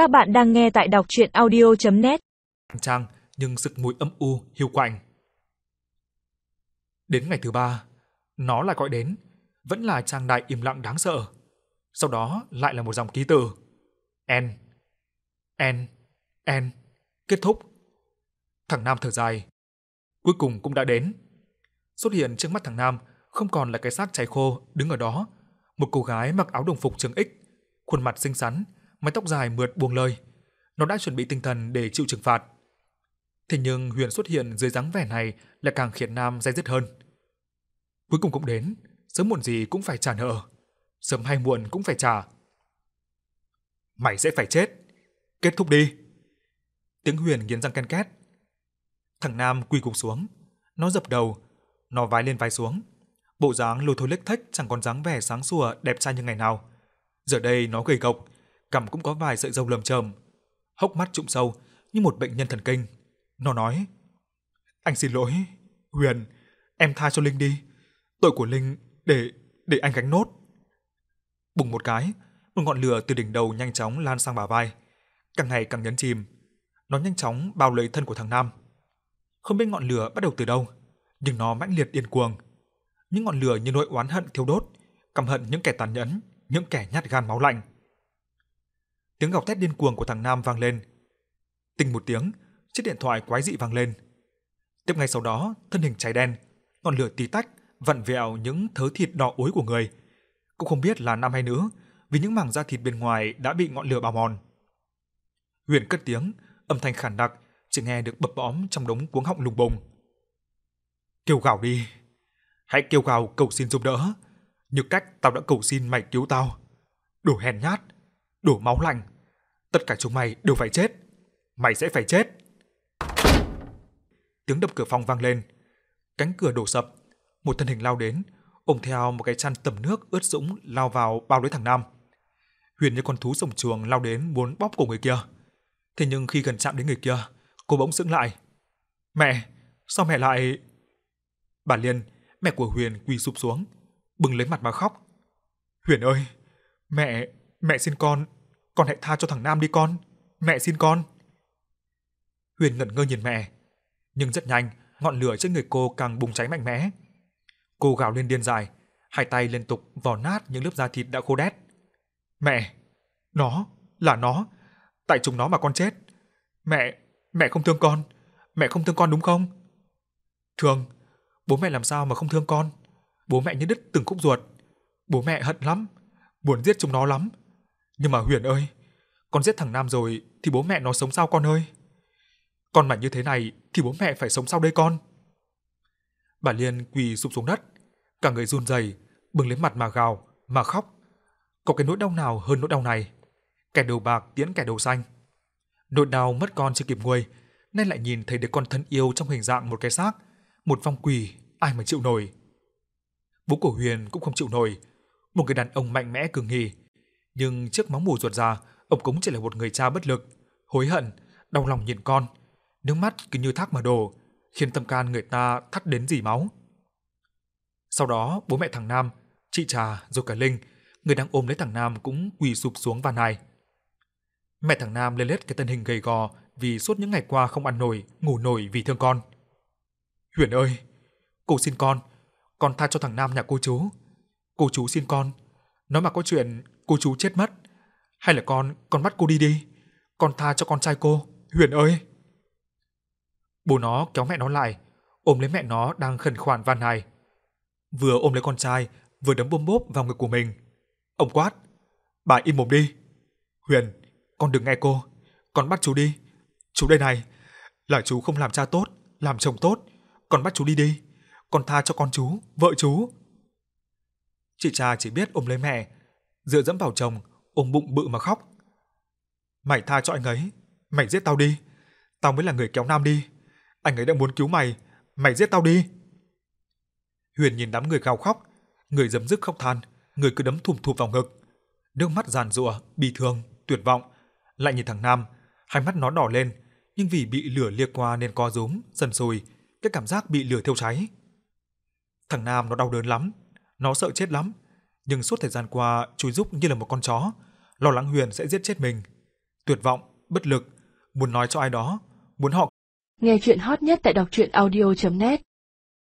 Các bạn đang nghe tại đọc chuyện audio.net Trang nhưng sực mùi âm u, hiu quạnh. Đến ngày thứ ba, nó lại gọi đến, vẫn là trang đại im lặng đáng sợ. Sau đó lại là một dòng ký từ N, N, N, kết thúc. Thằng Nam thở dài. Cuối cùng cũng đã đến. Xuất hiện trước mắt thằng Nam không còn là cái xác cháy khô đứng ở đó. Một cô gái mặc áo đồng phục trường X, khuôn mặt xinh xắn, mái tóc dài mượt buông lơi. Nó đã chuẩn bị tinh thần để chịu trừng phạt. Thế nhưng Huyền xuất hiện dưới dáng vẻ này lại càng khiến Nam dây dứt hơn. Cuối cùng cũng đến, sớm muộn gì cũng phải trả nợ. Sớm hay muộn cũng phải trả. Mày sẽ phải chết. Kết thúc đi. Tiếng Huyền nghiến răng ken két. Thằng Nam quỳ cục xuống. Nó dập đầu. Nó vái lên vai xuống. Bộ dáng lôi thôi lếch thách chẳng còn dáng vẻ sáng sủa đẹp trai như ngày nào. Giờ đây nó gầy gộc, cằm cũng có vài sợi râu lầm chầm, hốc mắt trũng sâu như một bệnh nhân thần kinh. Nó nói: "Anh xin lỗi, Huyền, em tha cho Linh đi. Tội của Linh để để anh gánh nốt." Bùng một cái, một ngọn lửa từ đỉnh đầu nhanh chóng lan sang bả vai, càng ngày càng nhấn chìm. Nó nhanh chóng bao lấy thân của thằng Nam. Không biết ngọn lửa bắt đầu từ đâu, nhưng nó mãnh liệt điên cuồng. Những ngọn lửa như nỗi oán hận thiêu đốt, căm hận những kẻ tàn nhẫn, những kẻ nhát gan máu lạnh. Tiếng gào thét điên cuồng của thằng Nam vang lên. tình một tiếng, chiếc điện thoại quái dị vang lên. Tiếp ngay sau đó, thân hình cháy đen, ngọn lửa tí tách, vặn vẹo những thớ thịt đỏ ối của người. Cũng không biết là nam hay nữ, vì những mảng da thịt bên ngoài đã bị ngọn lửa bào mòn. Huyền cất tiếng, âm thanh khản đặc, chỉ nghe được bập bõm trong đống cuống họng lùng bùng. Kêu gào đi, hãy kêu gào cầu xin giúp đỡ, như cách tao đã cầu xin mày cứu tao. Đồ hèn nhát, đổ máu lạnh, tất cả chúng mày đều phải chết. Mày sẽ phải chết. Tiếng đập cửa phòng vang lên, cánh cửa đổ sập, một thân hình lao đến, ôm theo một cái chăn tẩm nước ướt sũng lao vào bao lấy thằng Nam. Huyền như con thú sổng chuồng lao đến muốn bóp cổ người kia. Thế nhưng khi gần chạm đến người kia, cô bỗng sững lại. "Mẹ, sao mẹ lại?" Bà Liên, mẹ của Huyền quỳ sụp xuống, bừng lấy mặt mà khóc. "Huyền ơi, mẹ, mẹ xin con, con hãy tha cho thằng Nam đi con, mẹ xin con." Huyền ngẩn ngơ nhìn mẹ, nhưng rất nhanh, ngọn lửa trên người cô càng bùng cháy mạnh mẽ. Cô gào lên điên dại, hai tay liên tục vò nát những lớp da thịt đã khô đét. "Mẹ, nó, là nó, tại chúng nó mà con chết. Mẹ, mẹ không thương con, mẹ không thương con đúng không?" "Thương, bố mẹ làm sao mà không thương con? Bố mẹ như đứt từng khúc ruột. Bố mẹ hận lắm, muốn giết chúng nó lắm. Nhưng mà Huyền ơi, con giết thằng Nam rồi thì bố mẹ nó sống sao con ơi? Con mà như thế này thì bố mẹ phải sống sao đây con?" Bà Liên quỳ sụp xuống đất, cả người run rẩy, bừng lấy mặt mà gào, mà khóc. Có cái nỗi đau nào hơn nỗi đau này? Kẻ đầu bạc tiễn kẻ đầu xanh. Nỗi đau mất con chưa kịp nguôi, nên lại nhìn thấy đứa con thân yêu trong hình dạng một cái xác, một vong quỷ, ai mà chịu nổi. Bố của Huyền cũng không chịu nổi, một người đàn ông mạnh mẽ cường nghị nhưng trước móng mù ruột ra, ông cũng chỉ là một người cha bất lực, hối hận, đau lòng nhìn con, nước mắt cứ như thác mà đổ, khiến tâm can người ta thắt đến dỉ máu. Sau đó, bố mẹ thằng Nam, chị Trà rồi cả Linh, người đang ôm lấy thằng Nam cũng quỳ sụp xuống van nài. Mẹ thằng Nam lên lết cái thân hình gầy gò vì suốt những ngày qua không ăn nổi, ngủ nổi vì thương con. Huyền ơi, cô xin con, con tha cho thằng Nam nhà cô chú. Cô chú xin con, nói mà có chuyện cô chú chết mất, hay là con con bắt cô đi đi, con tha cho con trai cô, Huyền ơi. Bố nó kéo mẹ nó lại, ôm lấy mẹ nó đang khẩn khoản van nài. Vừa ôm lấy con trai, vừa đấm bôm bốp vào ngực của mình. Ông quát, bà im mồm đi. Huyền, con đừng nghe cô, con bắt chú đi. Chú đây này, là chú không làm cha tốt, làm chồng tốt, con bắt chú đi đi. Con tha cho con chú, vợ chú. Chị cha chỉ biết ôm lấy mẹ, dựa dẫm vào chồng, ôm bụng bự mà khóc. Mày tha cho anh ấy, mày giết tao đi. Tao mới là người kéo Nam đi. Anh ấy đã muốn cứu mày, mày giết tao đi. Huyền nhìn đám người gào khóc, người dấm dứt khóc than, người cứ đấm thùm thụp vào ngực. Nước mắt giàn giụa, bi thương, tuyệt vọng. Lại nhìn thằng Nam, hai mắt nó đỏ lên, nhưng vì bị lửa liếc qua nên co rúm, dần sùi, cái cảm giác bị lửa thiêu cháy. Thằng Nam nó đau đớn lắm, nó sợ chết lắm, nhưng suốt thời gian qua Chui giúp như là một con chó, lo lắng Huyền sẽ giết chết mình. Tuyệt vọng, bất lực, muốn nói cho ai đó, muốn họ. Nghe chuyện hot nhất tại đọc truyện audio net